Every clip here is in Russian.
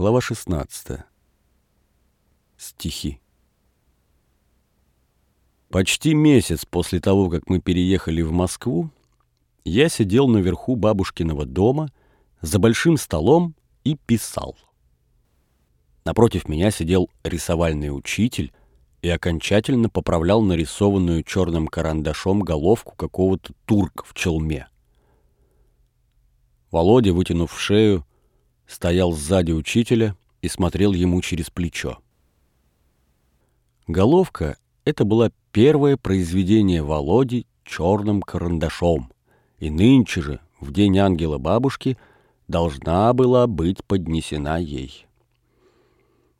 Глава 16. Стихи. Почти месяц после того, как мы переехали в Москву, я сидел наверху бабушкиного дома за большим столом и писал. Напротив меня сидел рисовальный учитель и окончательно поправлял нарисованную черным карандашом головку какого-то турка в челме. Володя, вытянув шею, стоял сзади учителя и смотрел ему через плечо. Головка — это было первое произведение Володи черным карандашом, и нынче же, в день ангела бабушки, должна была быть поднесена ей.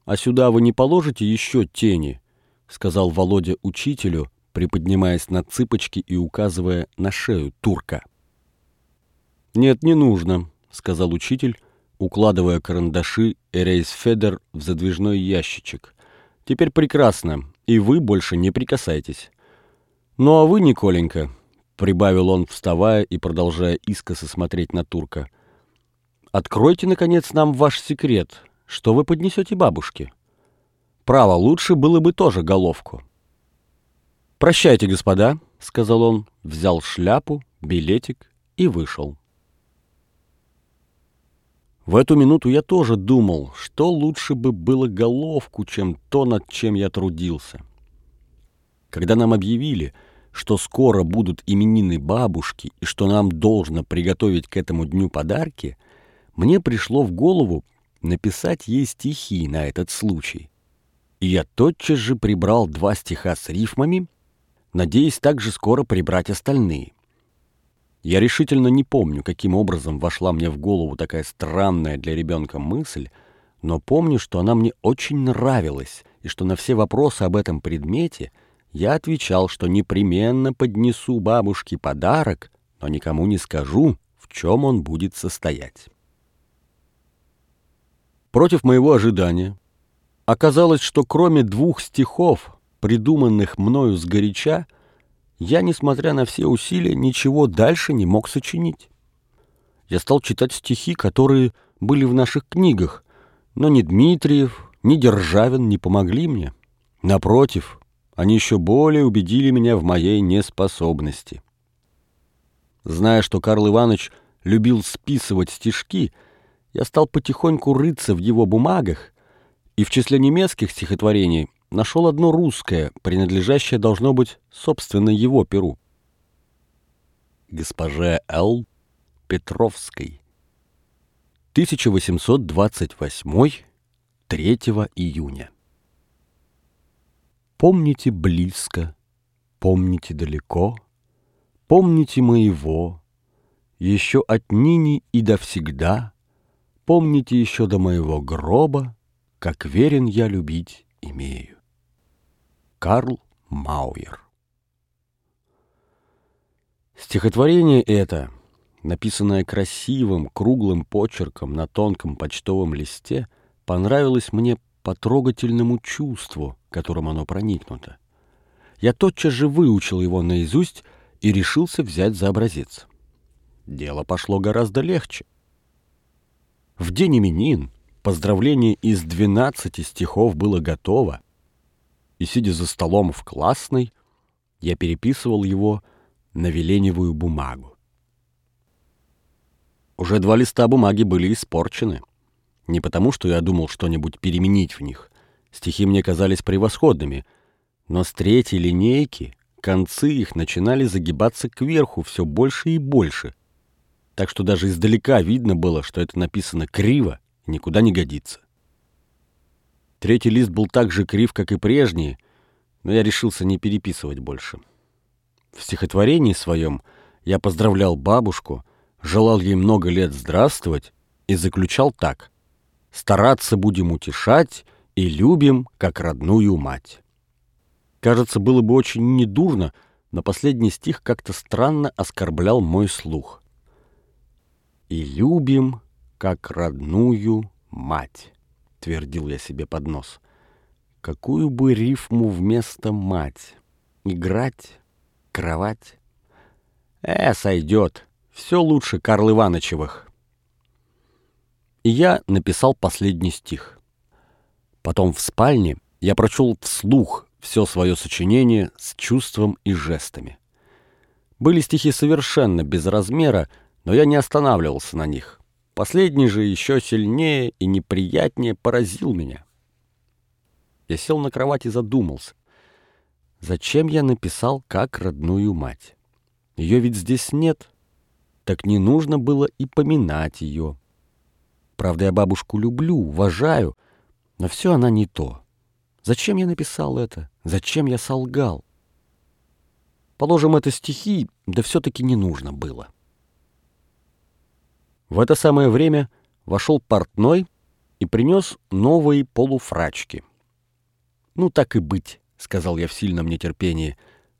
«А сюда вы не положите еще тени?» — сказал Володя учителю, приподнимаясь на цыпочки и указывая на шею турка. «Нет, не нужно», — сказал учитель, укладывая карандаши эрейсфедер в задвижной ящичек. «Теперь прекрасно, и вы больше не прикасайтесь». «Ну а вы, Николенька», — прибавил он, вставая и продолжая искоса смотреть на турка, — «откройте, наконец, нам ваш секрет. Что вы поднесете бабушке?» «Право, лучше было бы тоже головку». «Прощайте, господа», — сказал он, взял шляпу, билетик и вышел. В эту минуту я тоже думал, что лучше бы было головку, чем то, над чем я трудился. Когда нам объявили, что скоро будут именины бабушки и что нам должно приготовить к этому дню подарки, мне пришло в голову написать ей стихи на этот случай. И я тотчас же прибрал два стиха с рифмами, надеясь также скоро прибрать остальные. Я решительно не помню, каким образом вошла мне в голову такая странная для ребенка мысль, но помню, что она мне очень нравилась, и что на все вопросы об этом предмете я отвечал, что непременно поднесу бабушке подарок, но никому не скажу, в чем он будет состоять. Против моего ожидания оказалось, что кроме двух стихов, придуманных мною сгоряча, я, несмотря на все усилия, ничего дальше не мог сочинить. Я стал читать стихи, которые были в наших книгах, но ни Дмитриев, ни Державин не помогли мне. Напротив, они еще более убедили меня в моей неспособности. Зная, что Карл Иванович любил списывать стишки, я стал потихоньку рыться в его бумагах, и в числе немецких стихотворений нашел одно русское, принадлежащее, должно быть, собственно его перу. Госпоже Л. Петровской. 1828 3 июня. Помните близко, помните далеко, помните моего, еще отныне и до всегда, помните еще до моего гроба, как верен я любить имею. Карл Мауер. Стихотворение это, написанное красивым круглым почерком на тонком почтовом листе, понравилось мне по трогательному чувству, которым оно проникнуто. Я тотчас же выучил его наизусть и решился взять за образец. Дело пошло гораздо легче. В день именин поздравление из двенадцати стихов было готово, и, сидя за столом в классной, я переписывал его на веленевую бумагу. Уже два листа бумаги были испорчены. Не потому, что я думал что-нибудь переменить в них. Стихи мне казались превосходными, но с третьей линейки концы их начинали загибаться кверху все больше и больше, так что даже издалека видно было, что это написано криво и никуда не годится. Третий лист был так же крив, как и прежний, но я решился не переписывать больше. В стихотворении своем я поздравлял бабушку, желал ей много лет здравствовать и заключал так «Стараться будем утешать и любим, как родную мать». Кажется, было бы очень недурно, но последний стих как-то странно оскорблял мой слух. «И любим, как родную мать» твердил я себе под нос. Какую бы рифму вместо мать? Играть? Кровать? Э, сойдет. Все лучше Карл Ивановичевых. и я написал последний стих. Потом в спальне я прочел вслух все свое сочинение с чувством и жестами. Были стихи совершенно без размера, но я не останавливался на них. Последний же еще сильнее и неприятнее поразил меня. Я сел на кровать и задумался. Зачем я написал как родную мать? Ее ведь здесь нет. Так не нужно было и поминать ее. Правда, я бабушку люблю, уважаю, но все она не то. Зачем я написал это? Зачем я солгал? Положим, это стихи, да все-таки не нужно было. В это самое время вошел портной и принес новые полуфрачки. «Ну, так и быть», — сказал я в сильном нетерпении.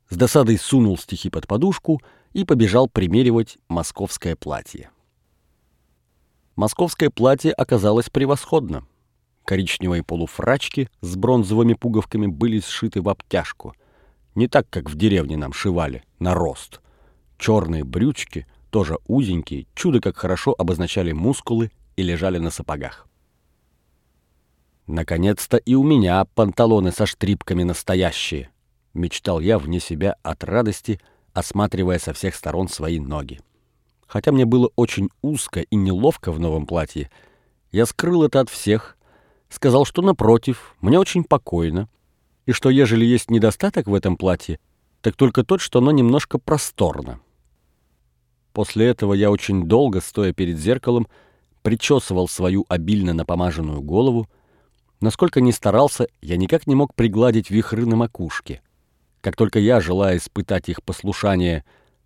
С досадой сунул стихи под подушку и побежал примеривать московское платье. Московское платье оказалось превосходно. Коричневые полуфрачки с бронзовыми пуговками были сшиты в обтяжку. Не так, как в деревне нам шивали, на рост. Черные брючки, тоже узенькие, чудо как хорошо обозначали мускулы и лежали на сапогах. Наконец-то и у меня панталоны со штрипками настоящие, мечтал я вне себя от радости, осматривая со всех сторон свои ноги. Хотя мне было очень узко и неловко в новом платье, я скрыл это от всех, сказал, что напротив, мне очень покойно, и что ежели есть недостаток в этом платье, так только тот, что оно немножко просторно. После этого я очень долго, стоя перед зеркалом, причесывал свою обильно напомаженную голову. Насколько ни старался, я никак не мог пригладить вихры на макушке. Как только я, желая испытать их послушание,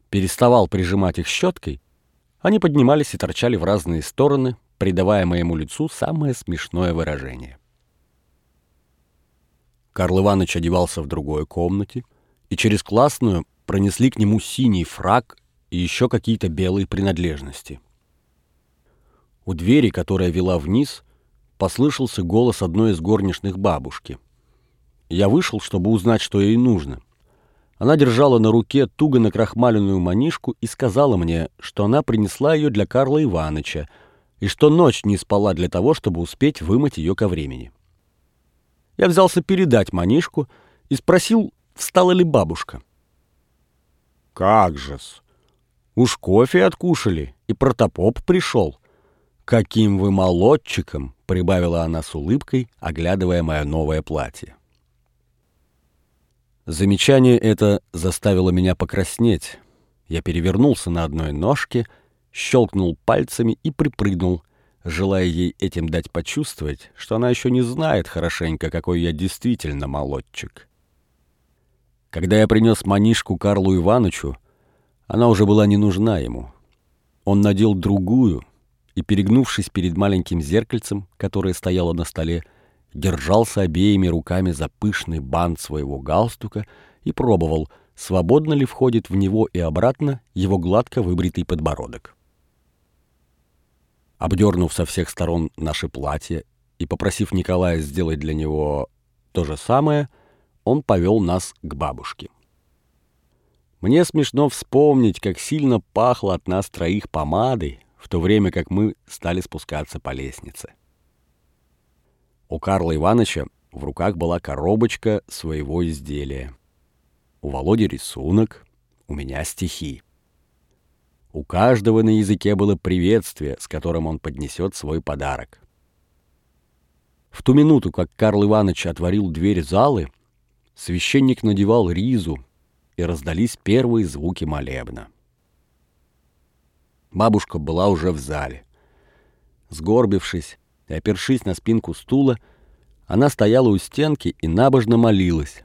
переставал прижимать их щеткой, они поднимались и торчали в разные стороны, придавая моему лицу самое смешное выражение. Карл Иванович одевался в другой комнате, и через классную пронесли к нему синий фраг и еще какие-то белые принадлежности. У двери, которая вела вниз, послышался голос одной из горничных бабушки. Я вышел, чтобы узнать, что ей нужно. Она держала на руке туго накрахмаленную манишку и сказала мне, что она принесла ее для Карла Ивановича и что ночь не спала для того, чтобы успеть вымыть ее ко времени. Я взялся передать манишку и спросил, встала ли бабушка. «Как же-с! Уж кофе откушали, и протопоп пришел. Каким вы молодчиком!» — прибавила она с улыбкой, оглядывая мое новое платье. Замечание это заставило меня покраснеть. Я перевернулся на одной ножке, щелкнул пальцами и припрыгнул — желая ей этим дать почувствовать, что она еще не знает хорошенько, какой я действительно молодчик. Когда я принес манишку Карлу Ивановичу, она уже была не нужна ему. Он надел другую и, перегнувшись перед маленьким зеркальцем, которое стояло на столе, держался обеими руками за пышный бант своего галстука и пробовал, свободно ли входит в него и обратно его гладко выбритый подбородок. Обдернув со всех сторон наши платья и попросив Николая сделать для него то же самое, он повел нас к бабушке. Мне смешно вспомнить, как сильно пахло от нас троих помадой, в то время как мы стали спускаться по лестнице. У Карла Ивановича в руках была коробочка своего изделия. У Володи рисунок, у меня стихи. У каждого на языке было приветствие, с которым он поднесет свой подарок. В ту минуту, как Карл Иванович отворил дверь залы, священник надевал ризу, и раздались первые звуки молебна. Бабушка была уже в зале. Сгорбившись и опершись на спинку стула, она стояла у стенки и набожно молилась.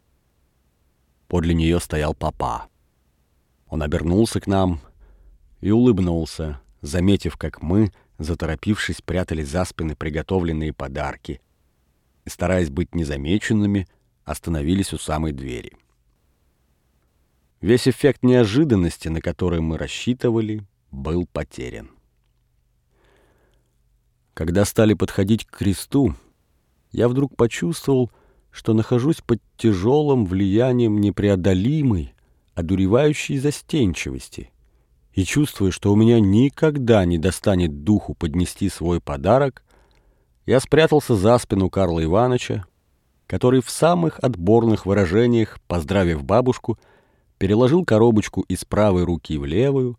Подле нее стоял папа. Он обернулся к нам и улыбнулся, заметив, как мы, заторопившись, прятали за спины приготовленные подарки и, стараясь быть незамеченными, остановились у самой двери. Весь эффект неожиданности, на который мы рассчитывали, был потерян. Когда стали подходить к кресту, я вдруг почувствовал, что нахожусь под тяжелым влиянием непреодолимой, одуревающей застенчивости — и чувствуя, что у меня никогда не достанет духу поднести свой подарок, я спрятался за спину Карла Ивановича, который в самых отборных выражениях, поздравив бабушку, переложил коробочку из правой руки в левую,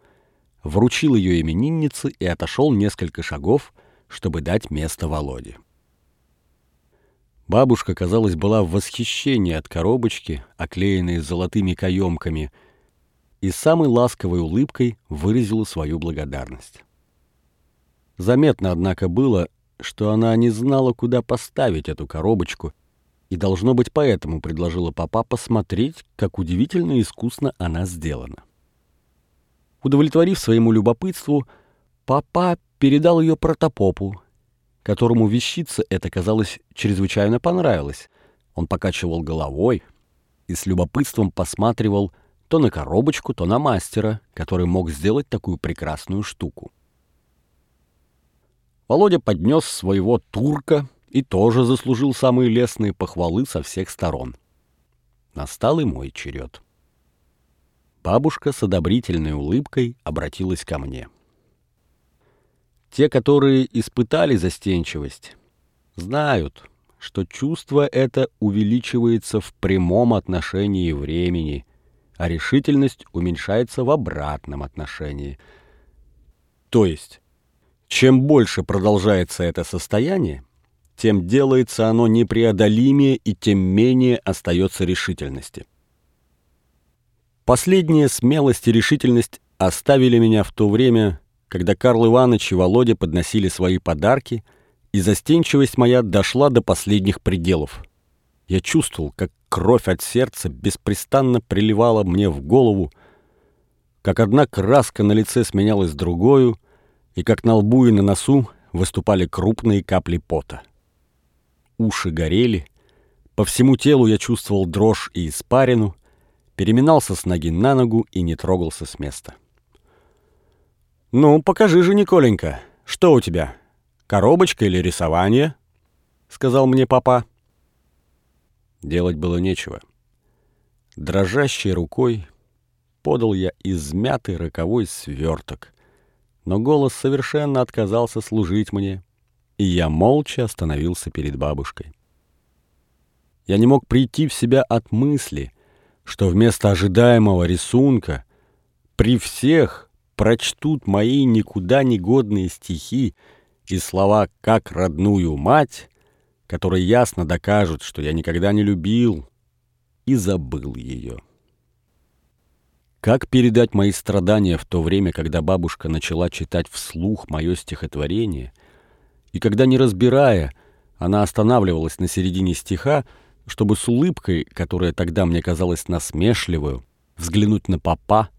вручил ее имениннице и отошел несколько шагов, чтобы дать место Володе. Бабушка, казалось, была в восхищении от коробочки, оклеенной золотыми каемками, и самой ласковой улыбкой выразила свою благодарность. Заметно, однако, было, что она не знала, куда поставить эту коробочку, и, должно быть, поэтому предложила папа посмотреть, как удивительно искусно она сделана. Удовлетворив своему любопытству, папа передал ее протопопу, которому вещица эта, казалось, чрезвычайно понравилась. Он покачивал головой и с любопытством посматривал то на коробочку, то на мастера, который мог сделать такую прекрасную штуку. Володя поднес своего турка и тоже заслужил самые лестные похвалы со всех сторон. Настал и мой черед. Бабушка с одобрительной улыбкой обратилась ко мне. — те, которые испытали застенчивость, знают, что чувство это увеличивается в прямом отношении времени, а решительность уменьшается в обратном отношении. То есть, чем больше продолжается это состояние, тем делается оно непреодолимее и тем менее остается решительности. Последняя смелость и решительность оставили меня в то время, когда Карл Иванович и Володя подносили свои подарки, и застенчивость моя дошла до последних пределов. Я чувствовал, как кровь от сердца беспрестанно приливала мне в голову, как одна краска на лице сменялась другою, и как на лбу и на носу выступали крупные капли пота. Уши горели, по всему телу я чувствовал дрожь и испарину, переминался с ноги на ногу и не трогался с места. «Ну, покажи же, Николенька, что у тебя? Коробочка или рисование?» — сказал мне папа. Делать было нечего. Дрожащей рукой подал я измятый роковой сверток, но голос совершенно отказался служить мне, и я молча остановился перед бабушкой. Я не мог прийти в себя от мысли, что вместо ожидаемого рисунка при всех прочтут мои никуда не годные стихи и слова «как родную мать», которые ясно докажут, что я никогда не любил и забыл ее. Как передать мои страдания в то время, когда бабушка начала читать вслух мое стихотворение, и когда, не разбирая, она останавливалась на середине стиха, чтобы с улыбкой, которая тогда мне казалась насмешливую, взглянуть на папа,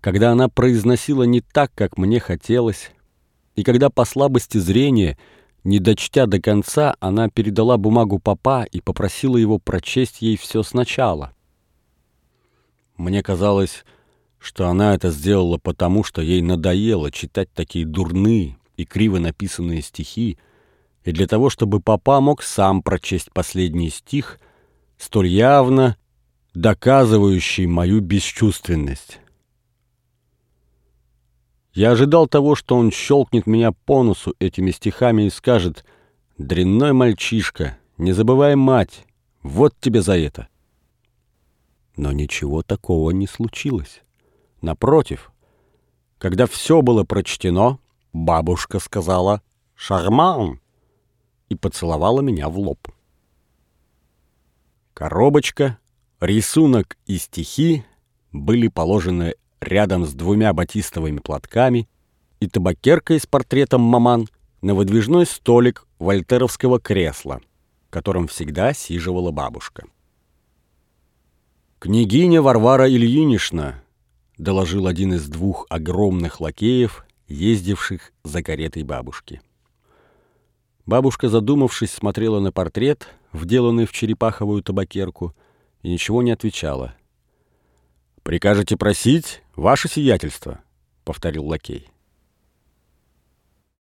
когда она произносила не так, как мне хотелось, и когда по слабости зрения, не дочтя до конца, она передала бумагу папа и попросила его прочесть ей все сначала. Мне казалось, что она это сделала потому, что ей надоело читать такие дурные и криво написанные стихи, и для того, чтобы папа мог сам прочесть последний стих, столь явно доказывающий мою бесчувственность. Я ожидал того, что он щелкнет меня по носу этими стихами и скажет «Дрянной мальчишка, не забывай мать, вот тебе за это». Но ничего такого не случилось. Напротив, когда все было прочтено, бабушка сказала «Шарман» и поцеловала меня в лоб. Коробочка, рисунок и стихи были положены рядом с двумя батистовыми платками и табакеркой с портретом маман на выдвижной столик вольтеровского кресла, в котором всегда сиживала бабушка. «Княгиня Варвара Ильинична», — доложил один из двух огромных лакеев, ездивших за каретой бабушки. Бабушка, задумавшись, смотрела на портрет, вделанный в черепаховую табакерку, и ничего не отвечала. «Прикажете просить, ваше сиятельство», — повторил лакей.